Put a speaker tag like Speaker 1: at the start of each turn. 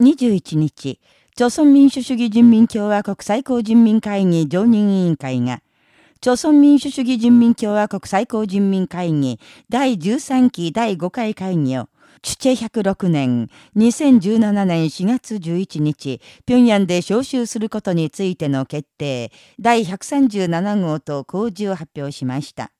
Speaker 1: 21日、朝鮮民主主義人民共和国最高人民会議常任委員会が、朝鮮民主主義人民共和国最高人民会議第13期第5回会議を、チュチェ106年、2017年4月11日、平壌で招集することについての決定、第137号と公示を発表しました。